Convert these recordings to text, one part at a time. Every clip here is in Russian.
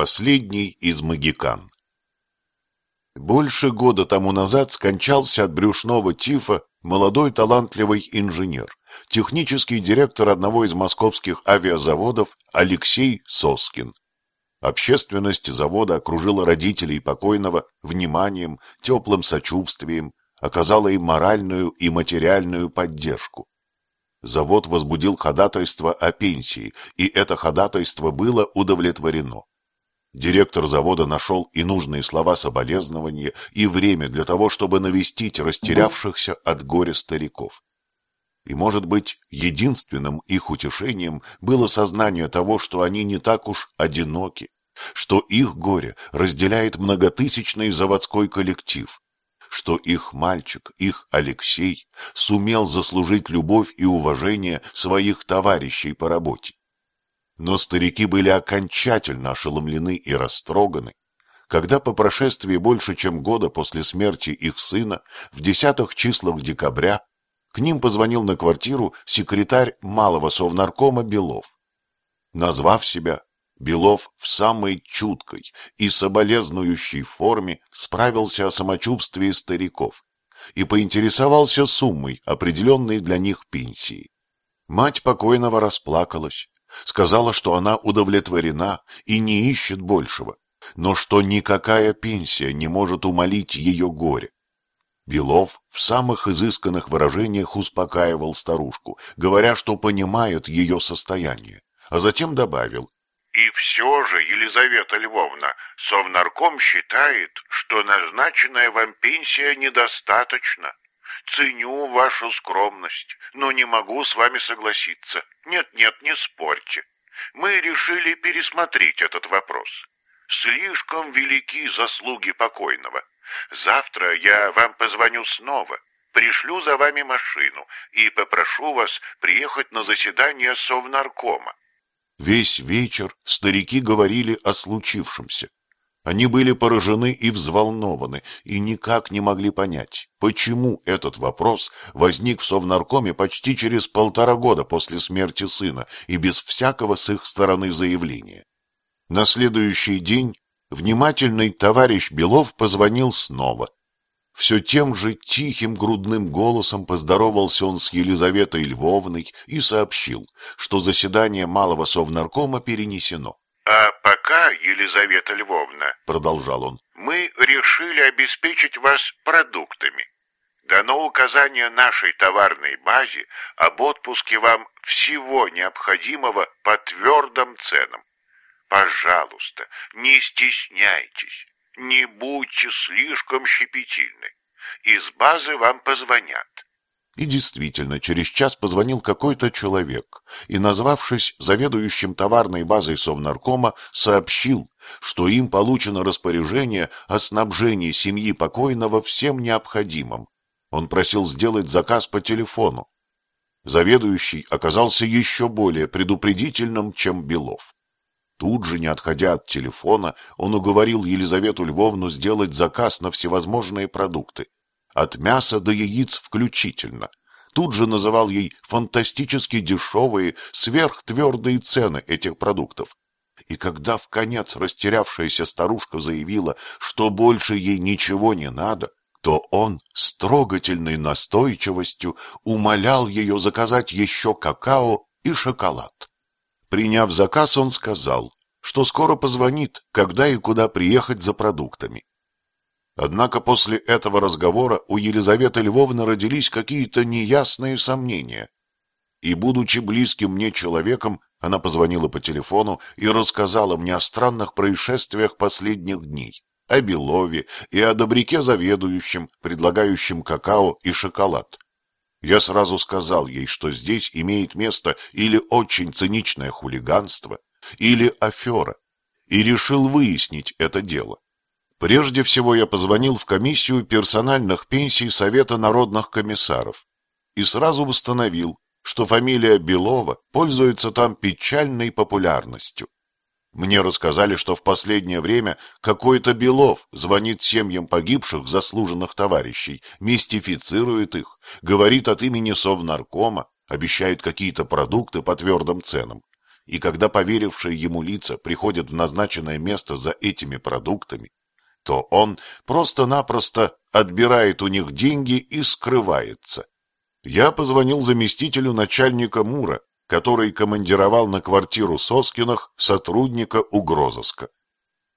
Последний из магикан. Больше года тому назад скончался от брюшного тифа молодой талантливый инженер, технический директор одного из московских авиазаводов Алексей Соскин. Общественность завода окружила родителей покойного вниманием, теплым сочувствием, оказала им моральную и материальную поддержку. Завод возбудил ходатайство о пенсии, и это ходатайство было удовлетворено. Директор завода нашел и нужные слова соболезнования, и время для того, чтобы навестить растерявшихся от горя стариков. И, может быть, единственным их утешением было сознание того, что они не так уж одиноки, что их горе разделяет многотысячный заводской коллектив, что их мальчик, их Алексей, сумел заслужить любовь и уважение своих товарищей по работе. Но старики были окончательно ошеломлены и растроганы, когда по прошествии больше чем года после смерти их сына в десятых числах декабря к ним позвонил на квартиру секретарь малого совнаркома Белов. Назвав себя, Белов в самой чуткой и соболезнующей форме справился о самочувствии стариков и поинтересовался суммой, определенной для них пенсии. Мать покойного расплакалась, Сказала, что она удовлетворена и не ищет большего, но что никакая пенсия не может умолить ее горе. Белов в самых изысканных выражениях успокаивал старушку, говоря, что понимает ее состояние, а затем добавил. «И все же, Елизавета Львовна, Совнарком считает, что назначенная вам пенсия недостаточна. Ценю вашу скромность, но не могу с вами согласиться. Нет-нет, не спорьте. Мы решили пересмотреть этот вопрос. Слишком велики заслуги покойного. Завтра я вам позвоню снова, пришлю за вами машину и попрошу вас приехать на заседание Совнаркома. Весь вечер старики говорили о случившемся. Они были поражены и взволнованы, и никак не могли понять, почему этот вопрос возник в Совнаркоме почти через полтора года после смерти сына и без всякого с их стороны заявления. На следующий день внимательный товарищ Белов позвонил снова. Все тем же тихим грудным голосом поздоровался он с Елизаветой Львовной и сообщил, что заседание малого совнаркома перенесено. А пока, Елизавета Львовна, — продолжал он, — мы решили обеспечить вас продуктами. Дано указание нашей товарной базе об отпуске вам всего необходимого по твердым ценам. Пожалуйста, не стесняйтесь, не будьте слишком щепетильны. Из базы вам позвонят. И действительно, через час позвонил какой-то человек и, назвавшись заведующим товарной базой Совнаркома, сообщил, что им получено распоряжение о снабжении семьи покойного всем необходимым. Он просил сделать заказ по телефону. Заведующий оказался еще более предупредительным, чем Белов. Тут же, не отходя от телефона, он уговорил Елизавету Львовну сделать заказ на всевозможные продукты от мяса до яиц включительно. Тут же называл ей фантастически дешевые, сверхтвердые цены этих продуктов. И когда в конец растерявшаяся старушка заявила, что больше ей ничего не надо, то он с трогательной настойчивостью умолял ее заказать еще какао и шоколад. Приняв заказ, он сказал, что скоро позвонит, когда и куда приехать за продуктами. Однако после этого разговора у Елизаветы Львовны родились какие-то неясные сомнения. И, будучи близким мне человеком, она позвонила по телефону и рассказала мне о странных происшествиях последних дней, о Белове и о добряке заведующем, предлагающем какао и шоколад. Я сразу сказал ей, что здесь имеет место или очень циничное хулиганство, или афера, и решил выяснить это дело. Прежде всего я позвонил в комиссию персональных пенсий Совета народных комиссаров и сразу установил, что фамилия Белова пользуется там печальной популярностью. Мне рассказали, что в последнее время какой-то Белов звонит семьям погибших заслуженных товарищей, мистифицирует их, говорит от имени Совнаркома, обещает какие-то продукты по твердым ценам. И когда поверившие ему лица приходят в назначенное место за этими продуктами, то он просто-напросто отбирает у них деньги и скрывается. Я позвонил заместителю начальника МУРа, который командировал на квартиру Соскинах сотрудника угрозыска.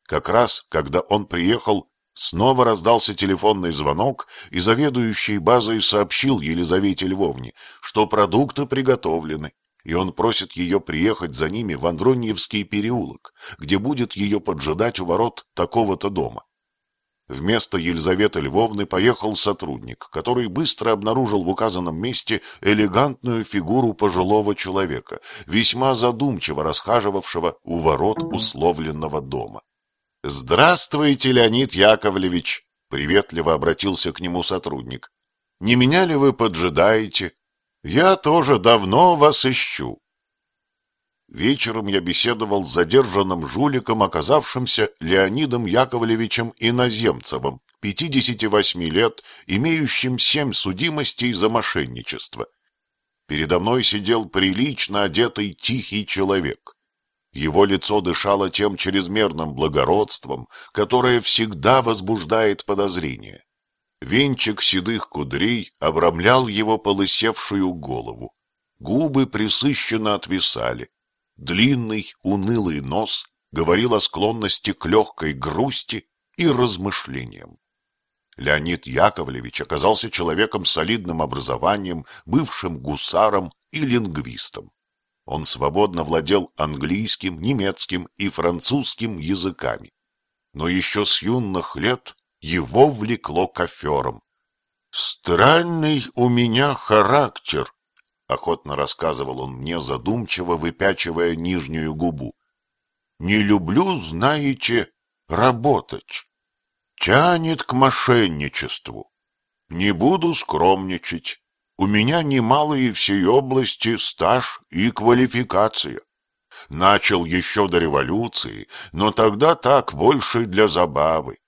Как раз, когда он приехал, снова раздался телефонный звонок, и заведующий базой сообщил Елизавете Львовне, что продукты приготовлены, и он просит ее приехать за ними в Андроньевский переулок, где будет ее поджидать у ворот такого-то дома. Вместо Елизаветы Львовны поехал сотрудник, который быстро обнаружил в указанном месте элегантную фигуру пожилого человека, весьма задумчиво расхаживавшего у ворот условленного дома. — Здравствуйте, Леонид Яковлевич! — приветливо обратился к нему сотрудник. — Не меня ли вы поджидаете? Я тоже давно вас ищу. Вечером я беседовал с задержанным жуликом, оказавшимся Леонидом Яковлевичем Иноземцевым, 58 лет, имеющим семь судимостей за мошенничество. Передо мной сидел прилично одетый тихий человек. Его лицо дышало тем чрезмерным благородством, которое всегда возбуждает подозрение. Венчик седых кудрей обрамлял его полысевшую голову. Губы присыщенно отвисали, Длинный, унылый нос говорил о склонности к легкой грусти и размышлениям. Леонид Яковлевич оказался человеком с солидным образованием, бывшим гусаром и лингвистом. Он свободно владел английским, немецким и французским языками. Но еще с юных лет его влекло к аферам. «Странный у меня характер», — охотно рассказывал он мне, задумчиво выпячивая нижнюю губу. — Не люблю, знаете, работать. Тянет к мошенничеству. Не буду скромничать. У меня немалые в сей области стаж и квалификация. Начал еще до революции, но тогда так больше для забавы.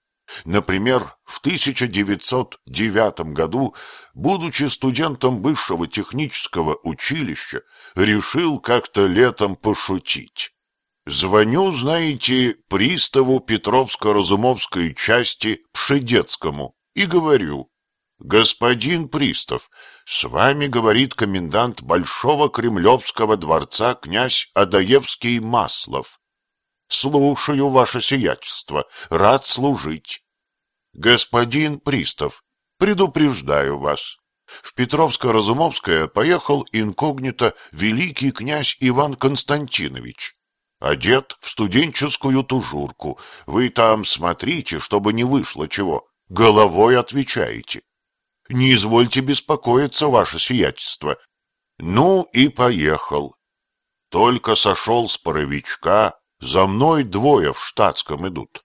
Например, в 1909 году, будучи студентом высшего технического училища, решил как-то летом пошутить. Звоню, знаете, приставу Петровско-Разумовской части Пшедецкому и говорю, «Господин пристав, с вами говорит комендант Большого Кремлевского дворца князь Адаевский Маслов. Слушаю, ваше сиятельство, рад служить. Господин Пристав, предупреждаю вас. В Петровско-Разумовское поехал инкогнито великий князь Иван Константинович. Одет в студенческую тужурку. Вы там смотрите, чтобы не вышло чего. Головой отвечаете. Не извольте беспокоиться, ваше сиятельство. Ну и поехал. Только сошел с паровичка, за мной двое в штатском идут.